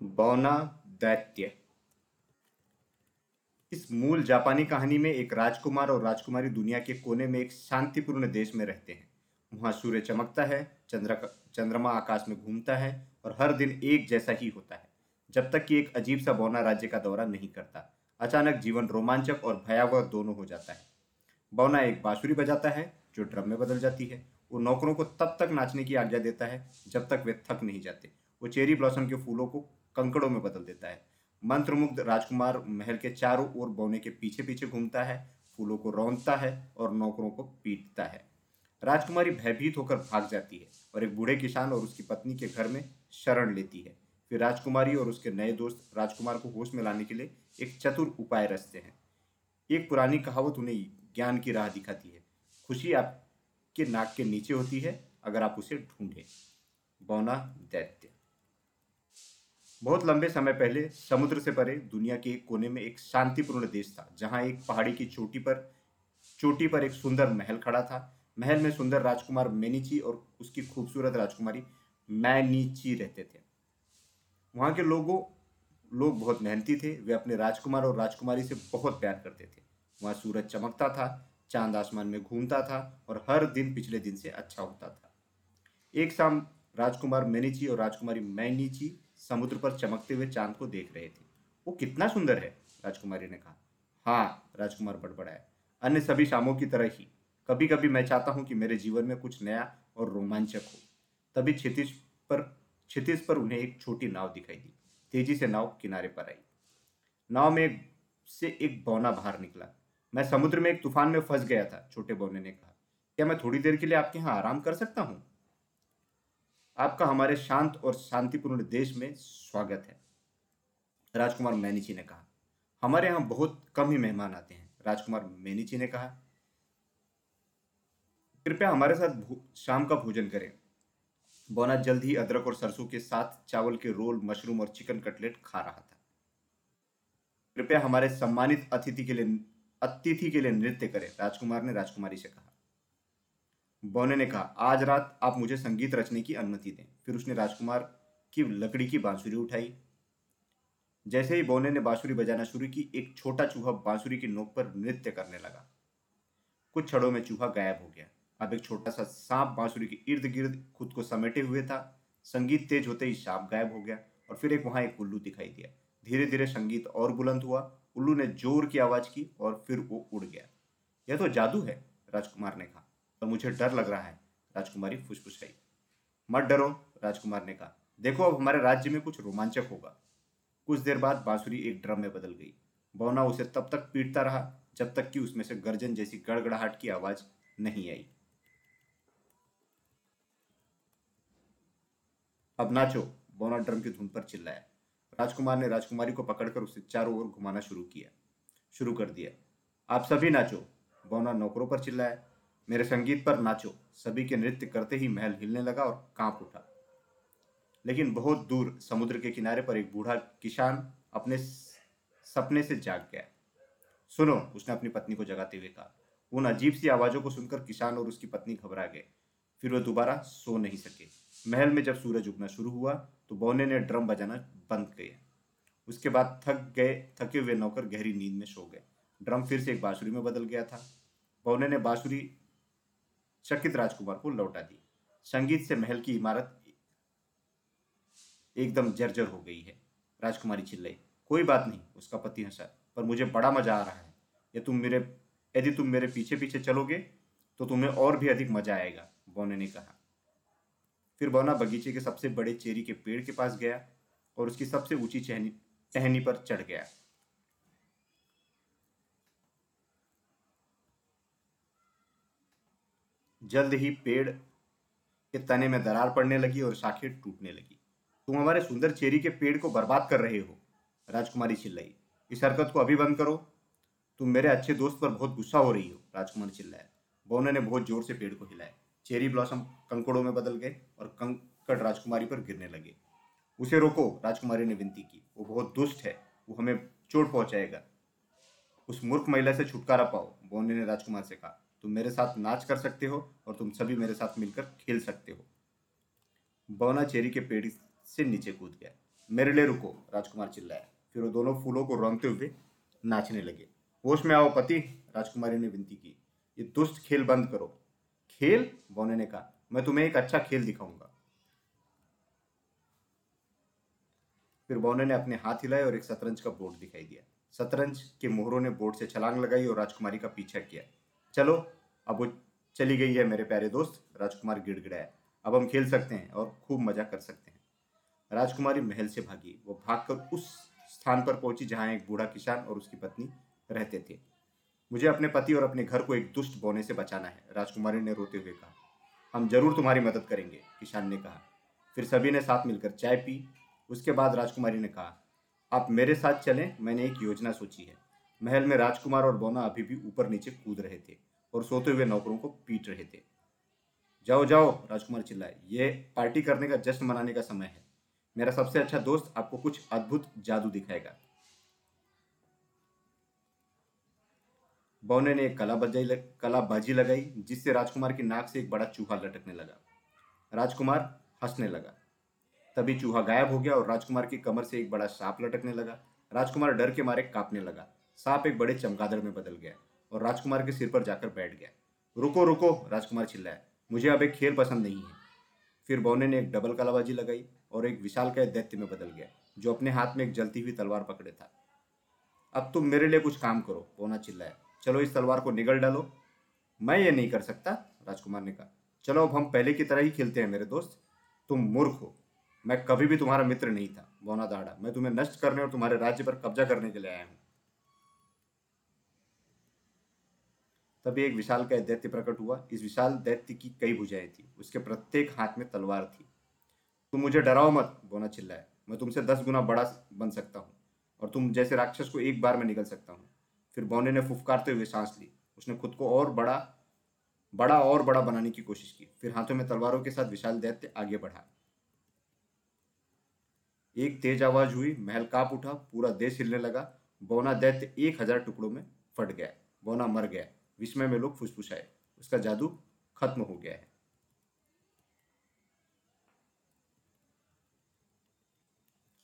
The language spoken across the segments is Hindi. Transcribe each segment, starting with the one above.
बौना दैत्य इस मूल जापानी कहानी में एक राजकुमार और राजकुमारी दुनिया के कोने में एक शांतिपूर्ण देश में रहते हैं। वहाँ सूर्य चमकता है, चंद्र चंद्रमा आकाश में घूमता है और हर दिन एक जैसा ही होता है, जब तक कि एक अजीब सा बौना राज्य का दौरा नहीं करता। अचानक जीवन रोमांचक और भयावह दोनों हो जाता है। बौना एक बांसुरी बजाता है, जो ड्रम में बदल जाती है। वो नौकरों को तब तक नाचने की आज्ञा देता है, जब तक वे थक नहीं जाते। वो चेरी ब्लॉसम के फूलों को कंकड़ों में बदल देता है। मंत्रमुग्ध राजकुमार महल के चारों ओर बौने के पीछे पीछे घूमता है, फूलों को रौंदता है और नौकरों को पीटता है। राजकुमारी भयभीत होकर भाग जाती है और एक बूढ़े किसान और उसकी पत्नी के घर में शरण लेती है। फिर राजकुमारी और उसके नए दोस्त राजकुमार को होश में लाने के लिए एक चतुर उपाय रचते हैं। एक पुरानी कहावत उन्हें ज्ञान की राह दिखाती है। खुशी आपके नाक के नीचे होती है, अगर आप उसे ढूंढें। बौना दैत्य। बहुत लंबे समय पहले समुद्र से परे दुनिया के एक कोने में एक शांतिपूर्ण देश था, जहाँ एक पहाड़ी की चोटी पर चोटी पर एक सुंदर महल खड़ा था। महल में सुंदर राजकुमार मेनीची और उसकी खूबसूरत राजकुमारी मैनीची रहते थे। वहाँ के लोगों, लोग बहुत मेहनती थे। वे अपने राजकुमार और राजकुमारी से बहुत प्यार करते थे। वहाँ सूरज चमकता था, चाँद आसमान में घूमता था और हर दिन पिछले दिन से अच्छा होता था। एक शाम राजकुमार मैनीची और राजकुमारी मैनीची समुद्र पर चमकते हुए चाँद को देख रहे थे। वो कितना सुंदर है, राजकुमारी ने कहा। हाँ राजकुमार बड़बड़ाया अन्य सभी शामों की तरह ही। कभी कभी मैं चाहता हूँ कि मेरे जीवन में कुछ नया और रोमांचक हो। तभी क्षितिज पर क्षितिज पर उन्हें एक छोटी नाव दिखाई दी। तेज़ी से नाव किनारे पर आई। नाव में से एक बौना बाहर निकला। मैं समुद्र में एक तूफ़ान में फंस गया था, छोटे बौने ने कहा। क्या मैं थोड़ी देर के लिए आपके यहाँ आराम कर सकता हूँ? आपका हमारे शांत और शांतिपूर्ण देश में स्वागत है। राजकुमार मैनीची ने कहा, हमारे यहाँ बहुत कम ही मेहमान आते हैं, राजकुमार मैनीची ने कहा। कृपया हमारे साथ शाम का भोजन करें। बोना जल्द ही अदरक और सरसों के साथ चावल के रोल, मशरूम और चिकन कटलेट खा रहा था। कृपया हमारे सम्मानित अतिथि के लिए, अतिथि के लिए नृत्य करें, राजकुमार ने राजकुमारी से कहा। बोने ने कहा, आज रात आप मुझे संगीत रचने की अनुमति दें। फिर उसने राजकुमार की लकड़ी की बांसुरी उठाई। जैसे ही बोने ने बांसुरी बजाना शुरू की, एक छोटा चूहा बांसुरी की नोक पर नृत्य करने लगा। कुछ क्षणों में चूहा गायब हो गया। अब एक छोटा सा सांप बांसुरी के इर्द गिर्द खुद को समेटे हुए था। संगीत तेज होते ही सांप गायब हो गया और फिर एक वहाँ एक उल्लू दिखाई दिया। धीरे धीरे संगीत और बुलंद हुआ। उल्लू ने ज़ोर की आवाज़ की और फिर वो उड़ गया। यह तो जादू है, राजकुमार ने कहा। और मुझे डर लग रहा है। राजकुमारी फुसफुसाई मत डरो, राजकुमार ने कहा। देखो, अब हमारे राज्य में कुछ रोमांचक होगा। कुछ देर बाद बांसुरी एक ड्रम में बदल गई। बौना उसे तब तक पीटता रहा, जब तक कि उसमें से गर्जन जैसी गड़गड़ाहट की आवाज़ नहीं आई। अब नाचो, बौना ड्रम की धुन पर चिल्लाया। राजकुमार ने राजकुमारी को पकड़कर उसे चारों ओर घुमाना शुरू किया। शुरू कर दिया। आप सभी नाचो, बौना नौकरों पर चिल्लाया। मेरे संगीत पर नाचो। सभी के नृत्य करते ही महल हिलने लगा और काँप उठा। लेकिन बहुत दूर समुद्र के किनारे पर एक बूढ़ा किसान अपने सपने से जाग गया। सुनो, उसने अपनी पत्नी को जगाते हुए कहा। उन अजीब सी आवाजों को सुनकर किसान और उसकी पत्नी घबरा गए। फिर वह दोबारा सो नहीं सके। महल में जब सूरज उगना शुरू हुआ तो बौने ने ड्रम बजाना बंद किया। उसके बाद थक गए, थके हुए नौकर गहरी नींद में सो गए। ड्रम फिर से एक बांसुरी में बदल गया था। बौने ने बांसुरी चकित राजकुमार को लौटा दी संगीत से महल की इमारत एकदम जर्जर हो गई है। राजकुमारी चिल्लाई कोई बात नहीं, उसका पति हंसा पर मुझे बड़ा मज़ा आ रहा है। ये तुम मेरे, यदि तुम मेरे पीछे पीछे चलोगे तो तुम्हें और भी अधिक मज़ा आएगा, बोने ने कहा। फिर बोना बगीचे के सबसे बड़े चेरी के पेड़ के पास गया और उसकी सबसे ऊँची टहनी पर चढ़ गया। जल्द ही पेड़ के तने में दरार पड़ने लगी और शाखें टूटने लगी। तुम हमारे सुंदर चेरी के पेड़ को बर्बाद कर रहे हो, राजकुमारी चिल्लाई। इस हरकत को अभी बंद करो। तुम मेरे अच्छे दोस्त पर बहुत गुस्सा हो रही हो, राजकुमार चिल्लाया बोने ने बहुत ज़ोर से पेड़ को हिलाया। चेरी ब्लॉसम कंकड़ों में बदल गए और कंकड़ राजकुमारी पर गिरने लगे। उसे रोको, राजकुमारी ने विनती की। वो बहुत दुष्ट है, वो हमें चोट पहुंचाएगा। उस मूर्ख महिला से छुटकारा पाओ बोने ने राजकुमार से कहा। तुम मेरे साथ नाच कर सकते हो और तुम सभी मेरे साथ मिलकर खेल सकते हो। बौना चेरी के पेड़ से नीचे कूद गया। मेरे लिए रुको, राजकुमार चिल्लाया। फिर वो दोनों फूलों को रंगते हुए नाचने लगे। होश में आओ पति, राजकुमारी ने विनती की। ये दुष्ट खेल बंद करो। खेल? बोने ने कहा। मैं तुम्हें एक अच्छा खेल दिखाऊँगा। फिर बोने ने अपने हाथ हिलाए और एक शतरंज का बोर्ड दिखाई दिया। शतरंज के मोहरों ने बोर्ड से छलांग लगाई और राजकुमारी का पीछा किया। चलो, अब वो चली गई है मेरे प्यारे दोस्त, राजकुमार गिड़गिड़ाया अब हम खेल सकते हैं और खूब मज़ा कर सकते हैं। राजकुमारी महल से भागी। वो भागकर उस स्थान पर पहुँची जहाँ एक बूढ़ा किसान और उसकी पत्नी रहते थे। मुझे अपने पति और अपने घर को एक दुष्ट बोने से बचाना है, राजकुमारी ने रोते हुए कहा। हम ज़रूर तुम्हारी मदद करेंगे, किसान ने कहा। फिर सभी ने साथ मिलकर चाय पी। उसके बाद राजकुमारी ने कहा, आप मेरे साथ चलें, मैंने एक योजना सोची है। महल में राजकुमार और बोना अभी भी ऊपर नीचे कूद रहे थे। और सोते हुए नौकरों को पीट रहे थे। जाओ जाओ राजकुमार चिल्लाए ये पार्टी करने का जश्न मनाने का समय है। मेरा सबसे अच्छा दोस्त आपको कुछ अद्भुत जादू दिखाएगा। बौने ने एक बजाई लग, कला बाजी लगाई जिससे राजकुमार की नाक से एक बड़ा चूहा लटकने लगा। राजकुमार हंसने लगा। तभी चूहा गायब हो गया और राजकुमार की कमर से एक बड़ा सांप लटकने लगा। राजकुमार डर के मारे कांपने लगा। सांप एक बड़े चमगादड़ में बदल गया। और राजकुमार के सिर पर जाकर बैठ गया। रुको रुको, राजकुमार चिल्लाया। मुझे अब एक खेल पसंद नहीं है। फिर बौने ने एक डबल कलाबाजी लगाई और एक विशाल का दैत्य में बदल गया, जो अपने हाथ में एक जलती हुई तलवार पकड़े था। अब तुम मेरे लिए कुछ काम करो, बोना चिल्लाया। चलो, इस तलवार को निगल डालो। मैं ये नहीं कर सकता, राजकुमार ने कहा। चलो, अब हम पहले की तरह ही खेलते हैं मेरे दोस्त। तुम मूर्ख हो। मैं कभी भी तुम्हारा मित्र नहीं था। बोना दाड़ा मैं तुम्हें नष्ट करने और तुम्हारे राज्य पर कब्जा करने के लिए आया हूँ। तभी एक विशाल का दैत्य प्रकट हुआ। इस विशाल दैत्य की कई भुजाएँ थी। उसके प्रत्येक हाथ में तलवार थी। तुम मुझे डराओ मत, बोना चिल्लाया। मैं तुमसे दस गुना बड़ा बन सकता हूँ और तुम जैसे राक्षस को एक बार में निकल सकता हूँ। फिर बोने ने फुफकारते हुए सांस ली। उसने खुद को और बड़ा बड़ा और बड़ा बनाने की कोशिश की। फिर हाथों में तलवारों के साथ विशाल दैत्य आगे बढ़ा। एक तेज आवाज़ हुई। महल काप उठा। पूरा देश हिलने लगा। बोना दैत्य एक हज़ार टुकड़ों में फट गया। बोना मर गया। विस्मय में लोग फुसफुसाए उसका जादू खत्म हो गया है।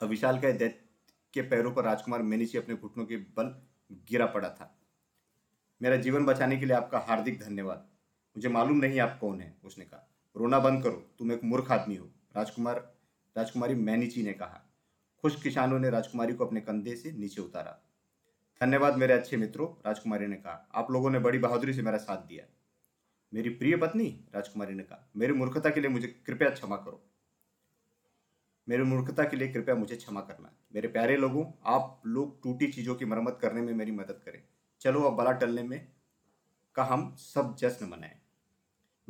अब विशाल का दैत्य के पैरों पर राजकुमार मेनिची अपने घुटनों के बल गिरा पड़ा था। मेरा जीवन बचाने के लिए आपका हार्दिक धन्यवाद। मुझे मालूम नहीं आप कौन है, उसने कहा। रोना बंद करो, तुम एक मूर्ख आदमी हो, राजकुमार, राजकुमारी मैनिची ने कहा। खुश किसानों ने राजकुमारी को अपने कंधे से नीचे उतारा। धन्यवाद मेरे अच्छे मित्रों, राजकुमारी ने कहा। आप लोगों ने बड़ी बहादुरी से मेरा साथ दिया। मेरी प्रिय पत्नी, राजकुमारी ने कहा, मेरी मूर्खता के लिए मुझे कृपया क्षमा करो। मेरी मूर्खता के लिए कृपया मुझे क्षमा करना। मेरे प्यारे लोगों, आप लोग टूटी चीज़ों की मरम्मत करने में मेरी मदद करें। चलो अब बला टलने में का हम सब जश्न मनाएँ।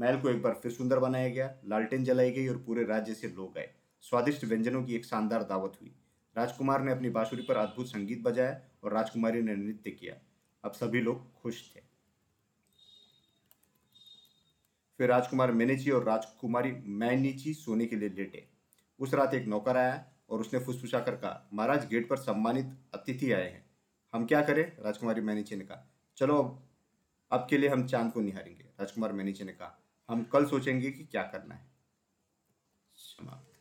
महल को एक बार फिर सुंदर बनाया गया, लालटेन जलाई गई और पूरे राज्य से लोग आए। स्वादिष्ट व्यंजनों की एक शानदार दावत हुई। राजकुमार ने अपनी बांसुरी पर अद्भुत संगीत बजाया और राजकुमारी ने नृत्य किया। अब सभी लोग खुश थे। फिर राजकुमार मेनेची और राजकुमारी मैनीची सोने के लिए लेटे। उस रात एक नौकर आया और उसने फुसफुसा कर कहा, महाराज, गेट पर सम्मानित अतिथि आए हैं। हम क्या करें? राजकुमारी मैनीची ने कहा, चलो, अब के लिए हम चाँद को निहारेंगे। राजकुमार मैनीची ने कहा, हम कल सोचेंगे कि क्या करना है। समाप्त।